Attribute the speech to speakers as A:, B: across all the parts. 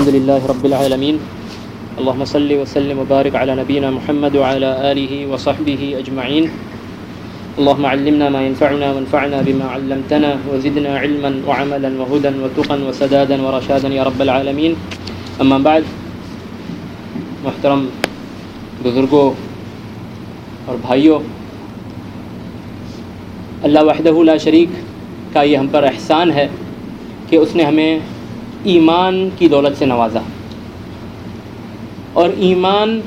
A: الحمد لله رب العالمين اللهم صل وسلم وبارك على نبينا محمد وعلى آله وصحبه أجمعين اللهم علمنا ما ينفعنا وانفعنا بما علمتنا وزدنا علما وعملا وهدى وتقا وسدادا ورشادا يا رب العالمين أما بعد محترم بزرگوں اور بھائیوں اللہ وحدہ لا شریک کا یہ ہم پر احسان ہے کہ اس نے ہمیں ایمان کی دولت سے نوازا۔ اور ایمان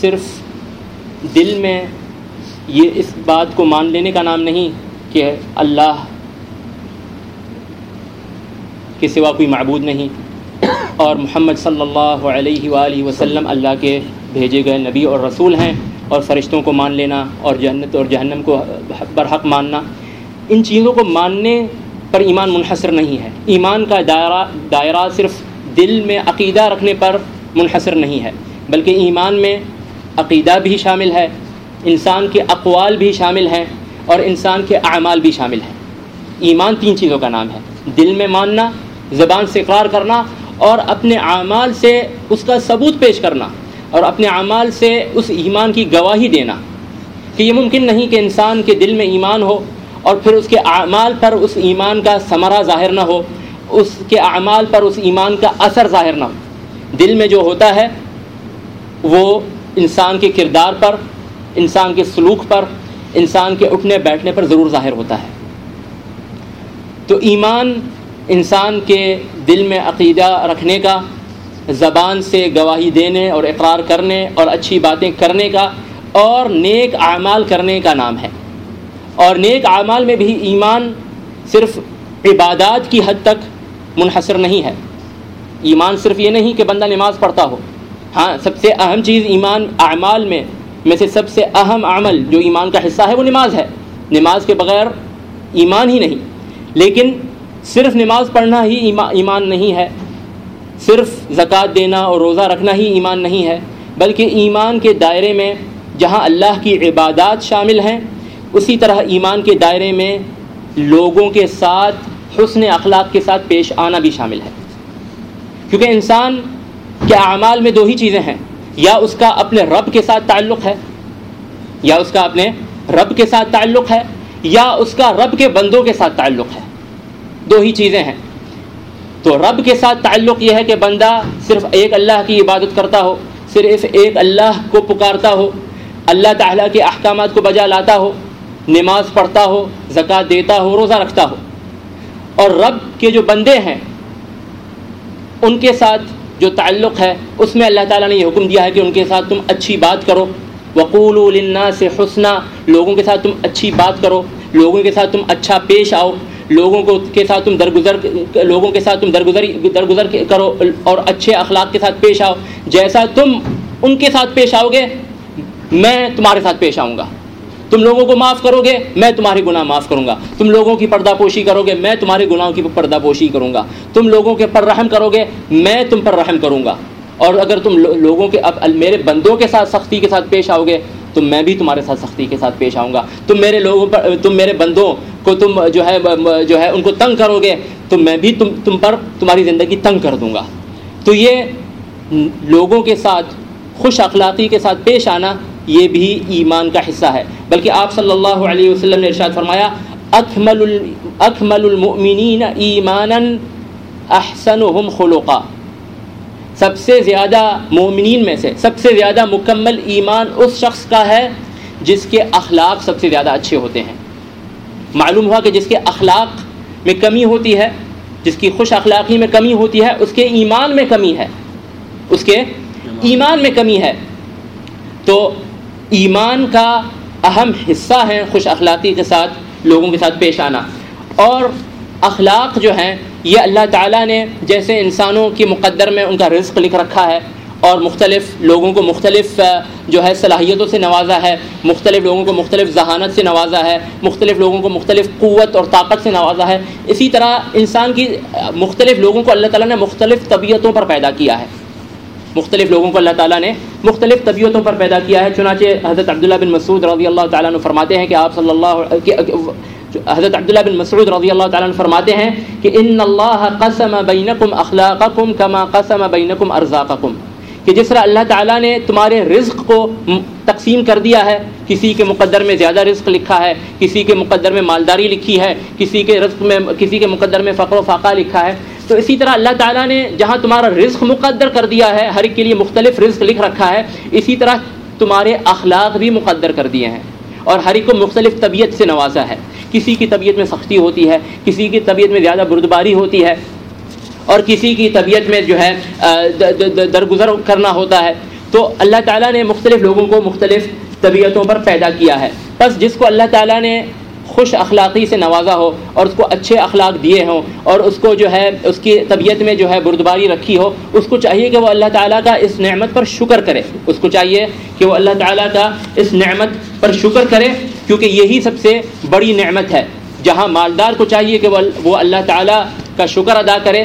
A: صرف دل میں یہ اس بات کو مان لینے کا نام نہیں کہ اللہ کے سوا کوئی معبود نہیں۔ اور محمد صلی اللہ علیہ وآلہ وسلم اللہ کے بھیجے گئے نبی اور رسول ہیں اور فرشتوں کو مان لینا اور جنت اور جہنم کو برحق ماننا۔ ان چیزوں کو ماننے پر ایمان منحصر نہیں ہے۔ ایمان کا دائرہ دائرہ صرف دل میں عقیدہ رکھنے پر منحصر نہیں ہے، بلکہ ایمان میں عقیدہ بھی شامل ہے، انسان کے اقوال بھی شامل ہیں اور انسان کے اعمال بھی شامل ہیں۔ ایمان تین چیزوں کا نام ہے۔ دل میں ماننا، زبان سے اقرار کرنا اور اپنے اعمال سے اس کا ثبوت پیش کرنا اور اپنے اعمال سے اس ایمان کی گواہی دینا۔ کہ یہ ممکن نہیں کہ انسان کے دل میں ایمان ہو اور پھر اس کے اعمال پر اس ایمان کا ثمرہ ظاہر نہ ہو، اس کے اعمال پر اس ایمان کا اثر ظاہر نہ ہو۔ دل میں جو ہوتا ہے، وہ انسان کے کردار پر، انسان کے سلوک پر، انسان کے اٹھنے بیٹھنے پر ضرور ظاہر ہوتا ہے۔ تو ایمان انسان کے دل میں عقیدہ رکھنے کا، زبان سے گواہی دینے اور اقرار کرنے اور اچھی باتیں کرنے کا اور نیک اعمال کرنے کا نام ہے۔ اور نیک اعمال میں بھی ایمان صرف عبادات کی حد تک منحصر نہیں ہے۔ ایمان صرف یہ نہیں کہ بندہ نماز پڑھتا ہو۔ ہاں سب سے اہم چیز ایمان اعمال میں میں سے سب سے اہم عمل جو ایمان کا حصہ ہے، وہ نماز ہے۔ نماز کے بغیر ایمان ہی نہیں۔ لیکن صرف نماز پڑھنا ہی ایمان نہیں ہے۔ صرف زکوٰۃ دینا اور روزہ رکھنا ہی ایمان نہیں ہے۔ بلکہ ایمان کے دائرے میں جہاں اللہ کی عبادات شامل ہیں اسی طرح ایمان کے دائرے میں لوگوں کے ساتھ حسن اخلاق کے ساتھ پیش آنا بھی شامل ہے۔ کیونکہ انسان کے اعمال میں دو ہی چیزیں ہیں، یا اس کا اپنے رب کے ساتھ تعلق ہے، یا اس کا اپنے رب کے ساتھ تعلق ہے، یا اس کا رب کے بندوں کے ساتھ تعلق ہے۔ دو ہی چیزیں ہیں۔ تو رب کے ساتھ تعلق یہ ہے کہ بندہ صرف ایک اللہ کی عبادت کرتا ہو، صرف ایک اللہ کو پکارتا ہو، اللہ تعالیٰ کے احکامات کو بجا لاتا ہو نماز پڑھتا ہو زکوٰۃ دیتا ہو، روزہ رکھتا ہو۔ اور رب کے جو بندے ہیں، ان کے ساتھ جو تعلق ہے، اس میں اللہ تعالیٰ نے یہ حکم دیا ہے کہ ان کے ساتھ تم اچھی بات کرو۔ وقول النا سے حسنہ لوگوں کے ساتھ تم اچھی بات کرو۔ لوگوں کے ساتھ تم اچھا پیش آؤ۔ لوگوں کو کے ساتھ تم درگزر، لوگوں کے ساتھ تم درگزر درگزر کرو اور اچھے اخلاق کے ساتھ پیش آؤ۔ جیسا تم ان کے ساتھ پیش آؤ گے، میں تمہارے ساتھ پیش آؤں گا۔ تم لوگوں کو معاف کرو گے، میں تمہارے گناہ معاف کروں گا۔ تم لوگوں کی پردہ پوشی کرو گے، میں تمہارے گناہوں کی پردہ پوشی کروں گا۔ تم لوگوں کے پر رحم کرو گے، میں تم پر رحم کروں گا۔ اور اگر تم لوگوں کے اب میرے بندوں کے ساتھ سختی کے ساتھ پیش آؤ گے، تو میں بھی تمہارے ساتھ سختی کے ساتھ پیش آؤں گا۔ تم میرے لوگوں پر، تم میرے بندوں کو تم جو ہے جو ہے، ان کو تنگ کرو گے، تو میں بھی تم تم پر تمہاری زندگی تنگ کر دوں گا۔ تو یہ لوگوں کے ساتھ خوش اخلاقی کے ساتھ پیش آنا یہ بھی ایمان کا حصہ ہے۔ بلکہ آپ صلی اللہ علیہ وسلم نے ارشاد فرمایا، اکمل اکمل المؤمنین ایمانا احسنهم خلقا۔ سب سے زیادہ مومنین میں سے سب سے زیادہ مکمل ایمان اس شخص کا ہے جس کے اخلاق سب سے زیادہ اچھے ہوتے ہیں۔ معلوم ہوا کہ جس کے اخلاق میں کمی ہوتی ہے، جس کی خوش اخلاقی میں کمی ہوتی ہے، اس کے ایمان میں کمی ہے۔ اس کے ایمان میں کمی ہے۔ تو ایمان کا اہم حصہ ہے خوش اخلاقی کے ساتھ، لوگوں کے ساتھ پیش آنا۔ اور اخلاق جو ہیں، یہ اللہ تعالیٰ نے جیسے انسانوں کی مقدر میں ان کا رزق لکھ رکھا ہے، اور مختلف لوگوں کو مختلف جو ہے صلاحیتوں سے نوازا ہے، مختلف لوگوں کو مختلف ذہانت سے نوازا ہے، مختلف لوگوں کو مختلف قوت اور طاقت سے نوازا ہے۔ اسی طرح انسان کی مختلف لوگوں کو اللہ تعالیٰ نے مختلف طبیعتوں پر پیدا کیا ہے۔ مختلف لوگوں کو اللہ تعالیٰ نے مختلف طبیعتوں پر پیدا کیا ہے۔ چنانچہ حضرت عبداللہ بن مسعود رضی اللہ تعالیٰ عنہ فرماتے ہیں کہ آپ صلی اللہ حضرت عبداللہ بن مسعود رضی اللہ تعالیٰ عنہ فرماتے ہیں کہ ان اللہ قسم بینکم اخلاقکم کما قسم بینکم ارزاقکم۔ کہ جس طرح اللہ تعالیٰ نے تمہارے رزق کو تقسیم کر دیا ہے، کسی کے مقدر میں زیادہ رزق لکھا ہے، کسی کے مقدر میں مالداری لکھی ہے، کسی کے رزق میں کسی کے مقدر میں فقر و فاقہ لکھا ہے۔ تو اسی طرح اللہ تعالیٰ نے جہاں تمہارا رزق مقدر کر دیا ہے، ہر ایک کے لیے مختلف رزق لکھ رکھا ہے، اسی طرح تمہارے اخلاق بھی مقدر کر دیے ہیں۔ اور ہر ایک کو مختلف طبیعت سے نوازا ہے۔ کسی کی طبیعت میں سختی ہوتی ہے، کسی کی طبیعت میں زیادہ بردباری ہوتی ہے اور کسی کی طبیعت میں جو ہے درگزر کرنا ہوتا ہے۔ تو اللہ تعالیٰ نے مختلف لوگوں کو مختلف طبیعتوں پر پیدا کیا ہے۔ بس جس کو اللہ تعالیٰ نے خوش اخلاقی سے نوازا ہو اور اس کو اچھے اخلاق دیے ہوں اور اس کو جو ہے، اس کی طبیعت میں جو ہے بردباری رکھی ہو، اس کو چاہیے کہ وہ اللہ تعالیٰ کا اس نعمت پر شکر کرے۔ اس کو چاہیے کہ وہ اللہ تعالیٰ کا اس نعمت پر شکر کرے، کیونکہ یہی سب سے بڑی نعمت ہے۔ جہاں مالدار کو چاہیے کہ وہ اللہ تعالیٰ کا شکر ادا کرے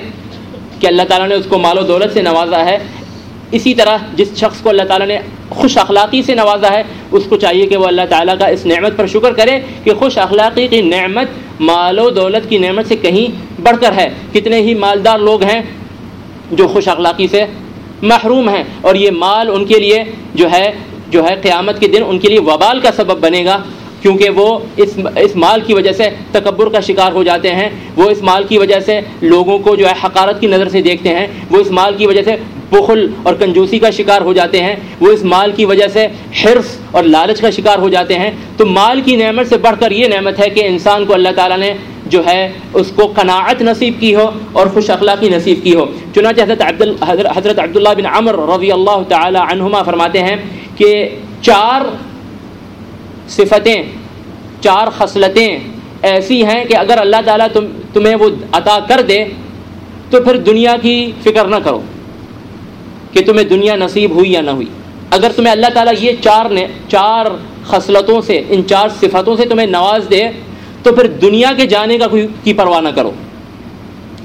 A: کہ اللہ تعالیٰ نے اس کو مال و دولت سے نوازا ہے۔ اسی طرح جس شخص کو اللہ تعالیٰ نے خوش اخلاقی سے نوازا ہے، اس کو چاہیے کہ وہ اللہ تعالیٰ کا اس نعمت پر شکر کرے کہ خوش اخلاقی کی نعمت مال و دولت کی نعمت سے کہیں بڑھ کر ہے۔ کتنے ہی مالدار لوگ ہیں جو خوش اخلاقی سے محروم ہیں اور یہ مال ان کے لیے جو ہے جو ہے قیامت کے دن ان کے لیے وبال کا سبب بنے گا۔ کیونکہ وہ اس اس مال کی وجہ سے تکبر کا شکار ہو جاتے ہیں، وہ اس مال کی وجہ سے لوگوں کو جو ہے حقارت کی نظر سے دیکھتے ہیں، وہ اس مال کی وجہ سے بخل اور کنجوسی کا شکار ہو جاتے ہیں، وہ اس مال کی وجہ سے حرص اور لالچ کا شکار ہو جاتے ہیں۔ تو مال کی نعمت سے بڑھ کر یہ نعمت ہے کہ انسان کو اللہ تعالیٰ نے جو ہے اس کو قناعت نصیب کی ہو اور خوش اخلاقی نصیب کی ہو۔ چنانچہ حضرت عبد حضرت عبداللہ بن عمر رضی اللہ تعالی عنہما فرماتے ہیں کہ چار صفتیں، چار خصلتیں ایسی ہیں کہ اگر اللہ تعالیٰ تم، تمہیں وہ عطا کر دے، تو پھر دنیا کی فکر نہ کرو کہ تمہیں دنیا نصیب ہوئی یا نہ ہوئی۔ اگر تمہیں اللہ تعالیٰ یہ چار نے، چار خصلتوں سے، ان چار صفتوں سے تمہیں نواز دے، تو پھر دنیا کے جانے کا کوئی کی پرواہ نہ کرو۔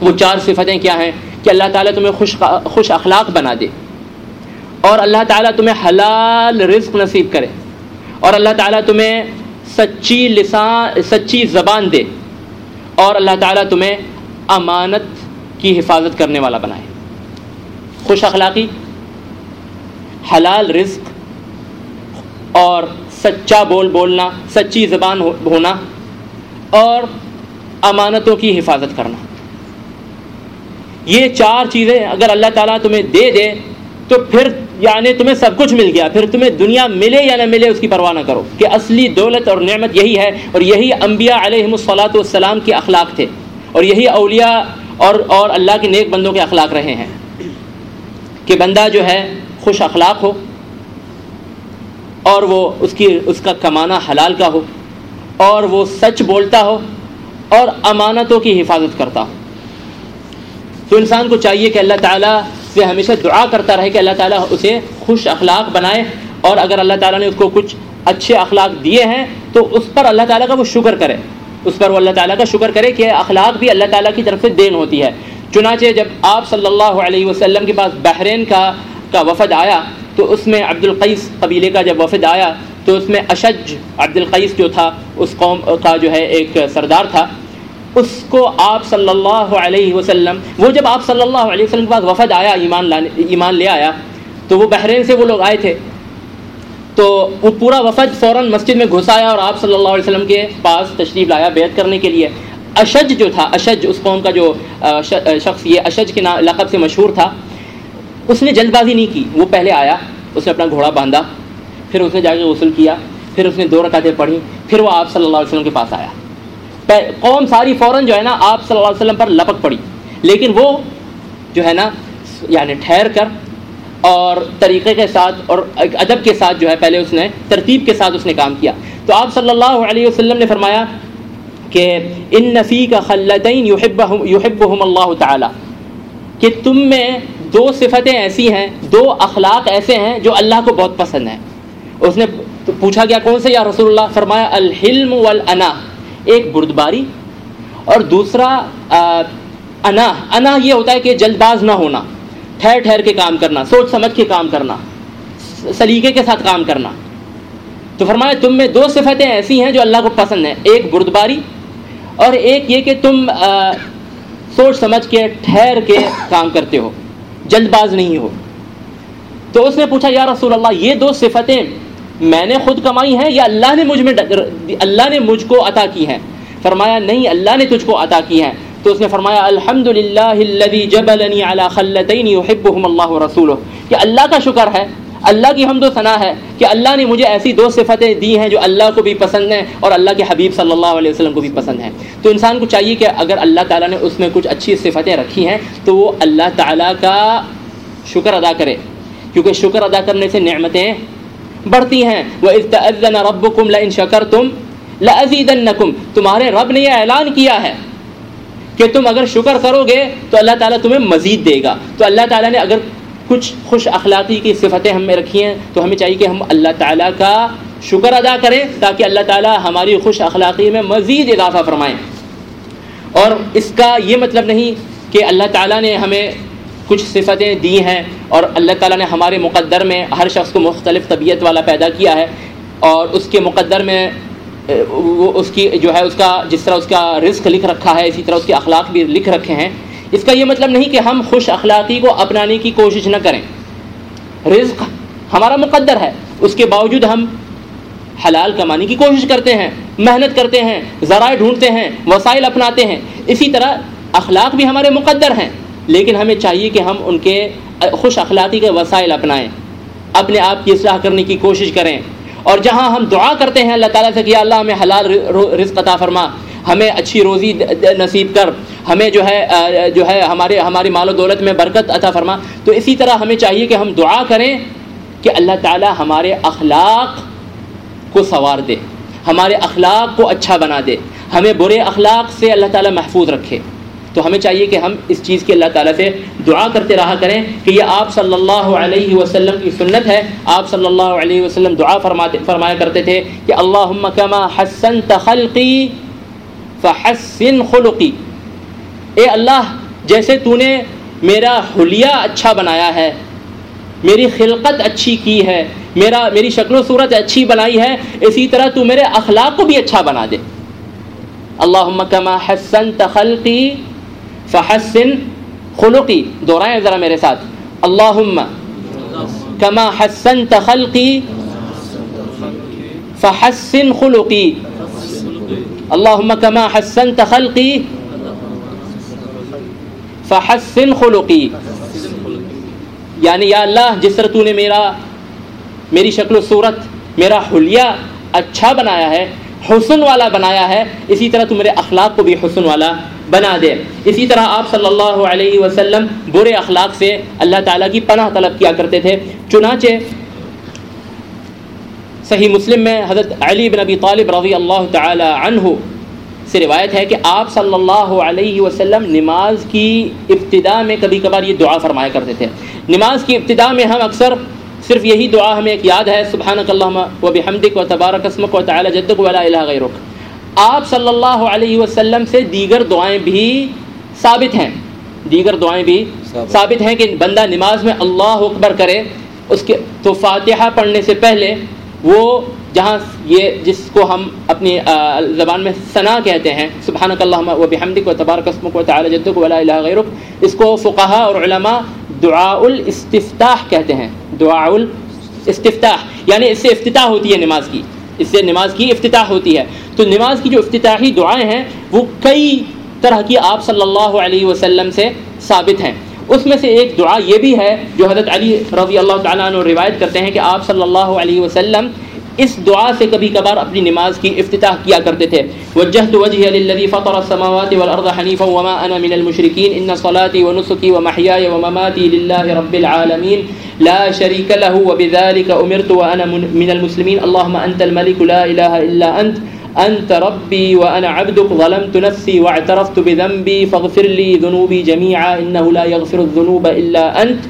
A: وہ چار صفتیں کیا ہیں؟ کہ اللہ تعالیٰ تمہیں خوش خوش اخلاق بنا دے۔ اور اللہ تعالیٰ تمہیں حلال رزق نصیب کرے۔ اور اللہ تعالیٰ تمہیں سچی لسان، سچی زبان دے اور اللہ تعالیٰ تمہیں امانت کی حفاظت کرنے والا بنائے۔ خوش اخلاقی، حلال رزق اور سچا بول بولنا، سچی زبان ہونا اور امانتوں کی حفاظت کرنا۔ یہ چار چیزیں اگر اللہ تعالیٰ تمہیں دے دے تو پھر یعنی تمہیں سب کچھ مل گیا، پھر تمہیں دنیا ملے یا نہ ملے اس کی پرواہ نہ کرو۔ کہ اصلی دولت اور نعمت یہی ہے اور یہی انبیاء علیہ الصلاۃ والسلام کے اخلاق تھے اور یہی اولیاء اور اور اللہ کے نیک بندوں کے اخلاق رہے ہیں۔ کہ بندہ جو ہے خوش اخلاق ہو اور وہ اس کی، اس کا کمانا حلال کا ہو اور وہ سچ بولتا ہو اور امانتوں کی حفاظت کرتا ہو۔ تو انسان کو چاہیے کہ اللہ تعالیٰ سے ہمیشہ دعا کرتا رہے کہ اللہ تعالیٰ اسے خوش اخلاق بنائے اور اگر اللہ تعالیٰ نے اس کو کچھ اچھے اخلاق دیے ہیں تو اس پر اللہ تعالیٰ کا وہ شکر کرے۔ اس پر وہ اللہ تعالیٰ کا شکر کرے کہ اخلاق بھی اللہ تعالیٰ کی طرف سے دین ہوتی ہے۔ چنانچہ جب آپ صلی اللہ علیہ وسلم کے پاس بحرین کا کا وفد آیا تو اس میں عبد القیس قبیلے کا جب وفد آیا تو اس میں اشج عبد القیس جو تھا، اس قوم کا جو ہے ایک سردار تھا۔ اس کو آپ صلی اللہ علیہ وسلم، وہ جب آپ صلی اللہ علیہ وسلم کے پاس وفد آیا، ایمان لانے، ایمان لے آیا، تو وہ بحرین سے وہ لوگ آئے تھے۔ تو وہ پورا وفد فوراً مسجد میں گھس آیا اور آپ صلی اللہ علیہ وسلم کے پاس تشریف لایا بیعت کرنے کے لیے۔ اشج جو تھا، اشج، اس قوم کا جو شخص، یہ اشج کے نام لقب سے مشہور تھا۔ اس نے جلد بازی نہیں کی، وہ پہلے آیا، اس نے اپنا گھوڑا باندھا، پھر اس نے جا کے غسل کیا، پھر اس نے دو رکعتیں پڑھی پھر وہ آپ صلی اللہ علیہ وسلم کے پاس آیا۔ قوم ساری فوراً جو ہے نا آپ صلی اللہ علیہ وسلم پر لپک پڑی۔ لیکن وہ جو ہے نا یعنی ٹھہر کر اور طریقے کے ساتھ اور ادب کے ساتھ جو ہے پہلے اس نے، ترتیب کے ساتھ اس نے کام کیا۔ تو آپ صلی اللہ علیہ وسلم نے فرمایا کہ ان نفی کا خلطین یحب اللہ تعالیٰ کہ تم میں دو صفتیں ایسی ہیں، دو اخلاق ایسے ہیں جو اللہ کو بہت پسند ہیں۔ اس نے پوچھا گیا کون سے یا رسول اللہ؟ فرمایا، الحلم والانا ایک بردباری اور دوسرا انا انا یہ ہوتا ہے کہ جلد باز نہ ہونا، ٹھہر ٹھہر کے کام کرنا، سوچ سمجھ کے کام کرنا، سلیقے کے ساتھ کام کرنا۔ تو فرمایا، تم میں دو صفتیں ایسی ہیں جو اللہ کو پسند ہیں، ایک بردباری اور ایک یہ کہ تم سوچ سمجھ کے ٹھہر کے کام کرتے ہو جلد باز نہیں ہو۔ تو اس نے پوچھا، یا رسول اللہ، یہ دو صفتیں میں نے خود کمائی ہیں یا اللہ نے مجھ میں اللہ نے مجھ کو عطا کی ہیں فرمایا نہیں، اللہ نے تجھ کو عطا کی ہیں تو اس نے فرمایا الحمد للہ جبلنی علی خلتین اللہ رسول کہ اللہ کا شکر ہے، اللہ کی حمد و ثنا ہے کہ اللہ نے مجھے ایسی دو صفتیں دی ہیں جو اللہ کو بھی پسند ہیں اور اللہ کے حبیب صلی اللہ علیہ وسلم کو بھی پسند ہیں۔ تو انسان کو چاہیے کہ اگر اللہ تعالیٰ نے اس میں کچھ اچھی صفتیں رکھی ہیں، تو وہ اللہ تعالیٰ کا شکر ادا کرے۔ کیونکہ شکر ادا کرنے سے نعمتیں بڑھتی ہیں۔ وہ استعزن ربکم لئن شکرتم لازیدنکم تمہارے رب نے یہ اعلان کیا ہے کہ تم اگر شکر کرو گے تو اللہ تعالیٰ تمہیں مزید دے گا۔ تو اللہ تعالیٰ نے اگر کچھ خوش اخلاقی کی صفتیں ہم میں رکھی ہیں تو ہمیں چاہیے کہ ہم اللہ تعالیٰ کا شکر ادا کریں تاکہ اللہ تعالیٰ ہماری خوش اخلاقی میں مزید اضافہ فرمائیں اور اس کا یہ مطلب نہیں کہ اللہ تعالیٰ نے ہمیں کچھ صفتیں دی ہیں اور اللہ تعالیٰ نے ہمارے مقدر میں ہر شخص کو مختلف طبیعت والا پیدا کیا ہے اور اس کے مقدر میں وہ اس کی جو ہے، اس کا جس طرح اس کا رزق لکھ رکھا ہے، اسی طرح اس کے اخلاق بھی لکھ رکھے ہیں۔ اس کا یہ مطلب نہیں کہ ہم خوش اخلاقی کو اپنانے کی کوشش نہ کریں۔ رزق ہمارا مقدر ہے۔ اس کے باوجود ہم حلال کمانے کی کوشش کرتے ہیں، محنت کرتے ہیں، ذرائع ڈھونڈتے ہیں، وسائل اپناتے ہیں۔ اسی طرح اخلاق بھی ہمارے مقدر ہیں۔ لیکن ہمیں چاہیے کہ ہم ان کے خوش اخلاقی کے وسائل اپنائیں، اپنے آپ کی اصلاح کرنے کی کوشش کریں۔ اور جہاں ہم دعا کرتے ہیں، اللہ تعالیٰ سے کہ اللہ ہمیں حلال رزق عطا فرما، ہمیں اچھی روزی نصیب کر، ہمیں جو ہے جو ہے ہمارے ہماری مال و دولت میں برکت عطا فرما۔ تو اسی طرح ہمیں چاہیے کہ ہم دعا کریں کہ اللہ تعالیٰ ہمارے اخلاق کو سنوار دے، ہمارے اخلاق کو اچھا بنا دے، ہمیں برے اخلاق سے اللہ تعالیٰ محفوظ رکھے۔ تو ہمیں چاہیے کہ ہم اس چیز کی اللہ تعالیٰ سے دعا کرتے رہا کریں کہ یہ آپ صلی اللہ علیہ وسلم کی سنت ہے۔ آپ صلی اللہ علیہ وسلم دعا فرماتے فرمایا کرتے تھے کہ اللہ کما حسن تخلقی فحسن خلقی۔ اے اللہ، جیسے تو نے میرا حلیہ اچھا بنایا ہے، میری خلقت اچھی کی ہے، میرا میری شکل و صورت اچھی بنائی ہے، اسی طرح تو میرے اخلاق کو بھی اچھا بنا دے۔ اللہ کما حسن تخلقی فحسن خلقی دہرائیں ذرا میرے ساتھ. اللہ کما حسن تخلقی فحسن خلقی اللہ کما حسن تخلقی فحسن خلقی یعنی یا اللہ، جس طرح تو نے میرا، میری شکل و صورت، میرا حلیہ اچھا بنایا ہے، حسن والا بنایا ہے، اسی طرح تو میرے اخلاق کو بھی حسن والا بنا دے۔ اسی طرح آپ صلی اللہ علیہ وسلم برے اخلاق سے اللہ تعالیٰ کی پناہ طلب کیا کرتے تھے۔ چنانچہ صحیح مسلم میں حضرت علی بن ابی طالب رضی اللہ تعالی عنہ سے روایت ہے کہ آپ صلی اللہ علیہ وسلم نماز کی ابتدا میں کبھی کبھار یہ دعا فرمایا کرتے تھے۔ نماز کی ابتدا میں ہم اکثر صرف یہی دعا ہمیں ایک یاد ہے، سبحانک اللہم و بحمدک و تبارک اسمک و تعالی جدک ولا الہ غیرک۔ آپ صلی اللہ علیہ وسلم سے دیگر دعائیں بھی ثابت ہیں۔ دیگر دعائیں بھی ثابت۔ ہیں کہ بندہ نماز میں اللہ اکبر کرے اس کے تو فاتحہ پڑھنے سے پہلے وہ جہاں یہ جس کو ہم اپنی زبان میں ثنا کہتے ہیں سبحانک اللہ و بحمدک و تبارک اسمک و تعالی جدک ولا الہ غیرک اس کو فقہا اور علماء دعاء الاستفتاح کہتے ہیں۔ دعاء الاستفتاح یعنی اس سے افتتاح ہوتی ہے نماز کی۔ اس سے نماز کی افتتاح ہوتی ہے۔ تو نماز کی جو افتتاحی دعائیں ہیں، وہ کئی طرح کی آپ صلی اللہ علیہ وسلم سے ثابت ہیں۔ اس میں سے ایک دعا یہ بھی ہے، جو حضرت علی رضی اللہ تعالیٰ عنہ روایت کرتے ہیں کہ آپ صلی اللہ علیہ وسلم اس دعا سے کبھی کبھار اپنی نماز کی افتتاح کیا کرتے تھے۔ وجہت وجہ للذی فطر السماوات والارض حنیفا وما انا من المشرکین، ان صلاتي ونسكي ومحياي ومماتي لله رب العالمين لا شريك له وبذلك امرت وانا من المسلمين اللهم انت الملك لا اله الا انت۔ انت ربي وانا عبدك، ظلمت نفسي واعترفت بذنبي، فاغفر لي ذنوبي جميعا انه لا يغفر الذنوب الا انت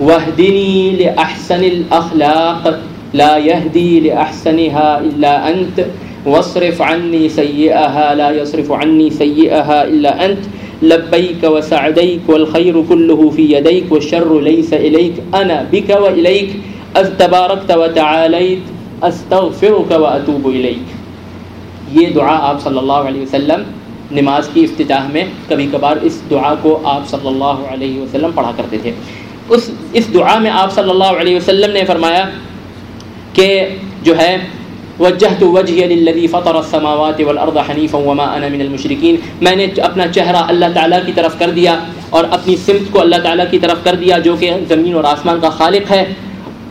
A: واهدني لاحسن الاخلاق لا يهدي لاحسنها الا انت واصرف عني سيئها، لا يصرف عني سيئها الا انت لبيك وسعديك، والخير كله في يديك، والشر ليس اليك انا بك واليك تباركت وتعاليت استغفرك واتوب اليك یہ دعا آپ صلی اللہ علیہ وسلم نماز کی افتتاح میں کبھی کبھار اس دعا کو آپ صلی اللہ علیہ وسلم پڑھا کرتے تھے۔ اس اس دعا میں آپ صلی اللہ علیہ وسلم نے فرمایا کہ جو ہے، وجہت وجہ للذی فطر السماوات والارض حنیفا وما انا من المشرکین۔ میں نے اپنا چہرہ اللہ تعالیٰ کی طرف کر دیا اور اپنی سمت کو اللہ تعالیٰ کی طرف کر دیا جو کہ زمین اور آسمان کا خالق ہے۔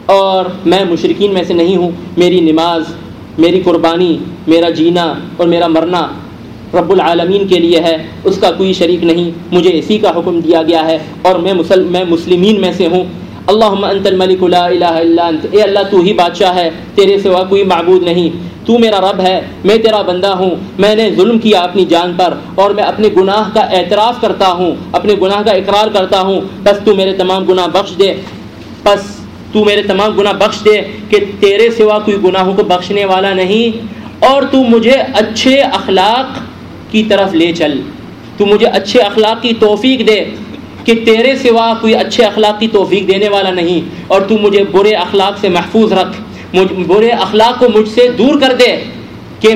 A: اور میں مشرقین میں سے نہیں ہوں، میری نماز میری قربانی، میرا جینا اور میرا مرنا رب العالمین کے لیے ہے، اس کا کوئی شریک نہیں، مجھے اسی کا حکم دیا گیا ہے اور میں مسل، میں مسلمین میں سے ہوں۔ اللہ انت الملک لا الہ الا انت۔ اے اللہ، تو ہی بادشاہ ہے، تیرے سوا کوئی معبود نہیں۔ تو میرا رب ہے، میں تیرا بندہ ہوں۔ میں نے ظلم کیا اپنی جان پر اور میں اپنے گناہ کا اعتراف کرتا ہوں، اپنے گناہ کا اقرار کرتا ہوں۔ بس تو میرے تمام گناہ بخش دے۔ بس تو میرے تمام گناہ بخش دے کہ تیرے سوا کوئی گناہوں کو بخشنے والا نہیں اور تو مجھے اچھے اخلاق کی طرف لے چل۔ تو مجھے اچھے اخلاق کی توفیق دے کہ تیرے سوا کوئی اچھے اخلاق کی توفیق دینے والا نہیں اور تو مجھے برے اخلاق سے محفوظ رکھ۔ مجھ، برے اخلاق کو مجھ سے دور کر دے کہ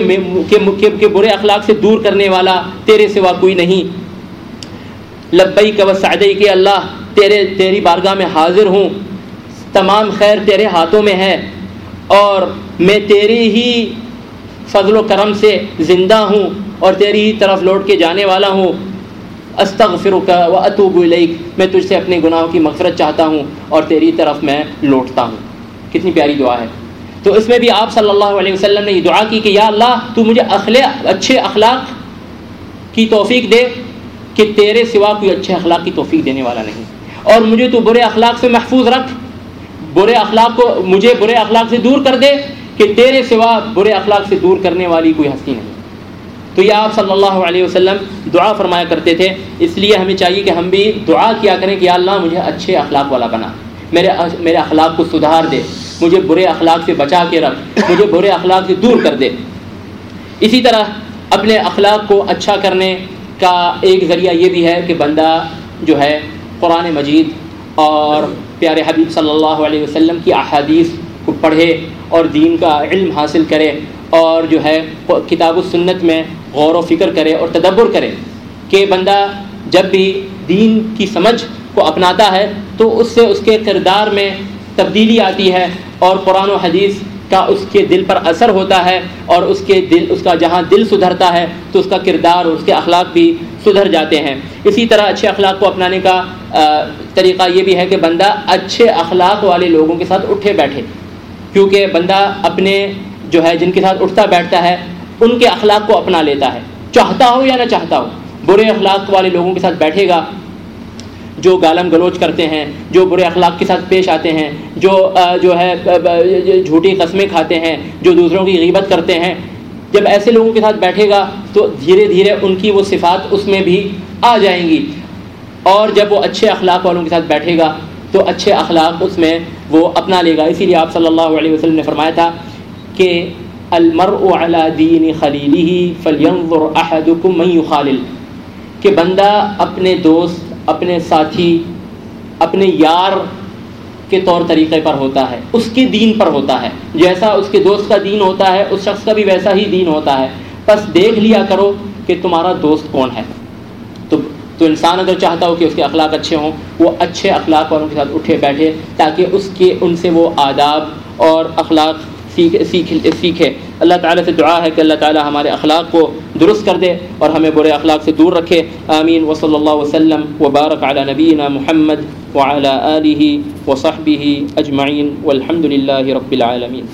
A: کہ برے اخلاق سے دور کرنے والا تیرے سوا کوئی نہیں۔ لبئی کا وسعدی کہ اللہ، تیرے، تیری بارگاہ میں حاضر ہوں۔ تمام خیر تیرے ہاتھوں میں ہے اور میں تیری ہی فضل و کرم سے زندہ ہوں اور تیری ہی طرف لوٹ کے جانے والا ہوں۔ استغفرک و اتوب الیک۔ میں تجھ سے اپنے گناہوں کی مغفرت چاہتا ہوں اور تیری طرف میں لوٹتا ہوں۔ کتنی پیاری دعا ہے۔ تو اس میں بھی آپ صلی اللہ علیہ وسلم نے یہ دعا کی کہ یا اللہ تو مجھے اخلے اچھے اخلاق کی توفیق دے کہ تیرے سوا کوئی اچھے اخلاق کی توفیق دینے والا نہیں۔ اور مجھے تو برے اخلاق سے محفوظ رکھ۔ برے اخلاق کو مجھے برے اخلاق سے دور کر دے کہ تیرے سوا برے اخلاق سے دور کرنے والی کوئی ہستی نہیں۔ تو یہ آپ صلی اللہ علیہ وسلم دعا فرمایا کرتے تھے۔ اس لیے ہمیں چاہیے کہ ہم بھی دعا کیا کریں کہ یا اللہ مجھے اچھے اخلاق والا بنا۔ میرے میرے اخلاق کو سدھار دے۔ مجھے برے اخلاق سے بچا کے رکھ۔ مجھے برے اخلاق سے دور کر دے۔ اسی طرح اپنے اخلاق کو اچھا کرنے کا ایک ذریعہ یہ بھی ہے کہ بندہ جو ہے قرآن مجید اور پیارے حبیب صلی اللہ علیہ وسلم کی احادیث کو پڑھے اور دین کا علم حاصل کرے اور جو ہے کتاب و سنت میں غور و فکر کرے اور تدبر کرے کہ بندہ جب بھی دین کی سمجھ کو اپناتا ہے تو اس سے اس کے کردار میں تبدیلی آتی ہے اور قرآن و حدیث کا اس کے دل پر اثر ہوتا ہے اور اس کے دل، اس کا جہاں دل سدھرتا ہے، تو اس کا کردار اور اس کے اخلاق بھی سدھر جاتے ہیں۔ اسی طرح اچھے اخلاق کو اپنانے کا طریقہ یہ بھی ہے کہ بندہ اچھے اخلاق والے لوگوں کے ساتھ اٹھے بیٹھے۔ کیونکہ بندہ اپنے جو ہے، جن کے ساتھ اٹھتا بیٹھتا ہے، ان کے اخلاق کو اپنا لیتا ہے۔ چاہتا ہو یا نہ چاہتا ہو، برے اخلاق والے لوگوں کے ساتھ بیٹھے گا جو گالم گلوچ کرتے ہیں، جو برے اخلاق کے ساتھ پیش آتے ہیں، جو جو ہے جھوٹی قسمیں کھاتے ہیں، جو دوسروں کی غیبت کرتے ہیں۔ جب ایسے لوگوں کے ساتھ بیٹھے گا تو دھیرے دھیرے ان کی وہ صفات اس میں بھی آ جائیں گی۔ اور جب وہ اچھے اخلاق والوں کے ساتھ بیٹھے گا تو اچھے اخلاق اس میں وہ اپنا لے گا۔ اسی لیے آپ صلی اللہ علیہ وسلم نے فرمایا تھا کہ، المرء على دین خلیلہ فلینظر احدکم من یخالل۔ کہ بندہ اپنے دوست اپنے ساتھی، اپنے یار کے طور طریقے پر ہوتا ہے، اس کے دین پر ہوتا ہے۔ جیسا اس کے دوست کا دین ہوتا ہے، اس شخص کا بھی ویسا ہی دین ہوتا ہے۔ بس دیکھ لیا کرو کہ تمہارا دوست کون ہے۔ تو تو انسان اگر چاہتا ہو کہ اس کے اخلاق اچھے ہوں، وہ اچھے اخلاق والوں کے ساتھ اٹھے بیٹھے تاکہ اس کے، ان سے وہ آداب اور اخلاق سیکھ سیکھ، سیکھے۔ اللہ تعالیٰ سے دعا ہے کہ اللہ تعالیٰ ہمارے اخلاق کو درست کر دے اور ہمیں برے اخلاق سے دور رکھے۔ آمین۔ و صلی اللہ وسلم۔ وبارک علی نبینا محمد وعلى آلہ وصحبہ اجمعین۔ والحمد للہ رب العالمین۔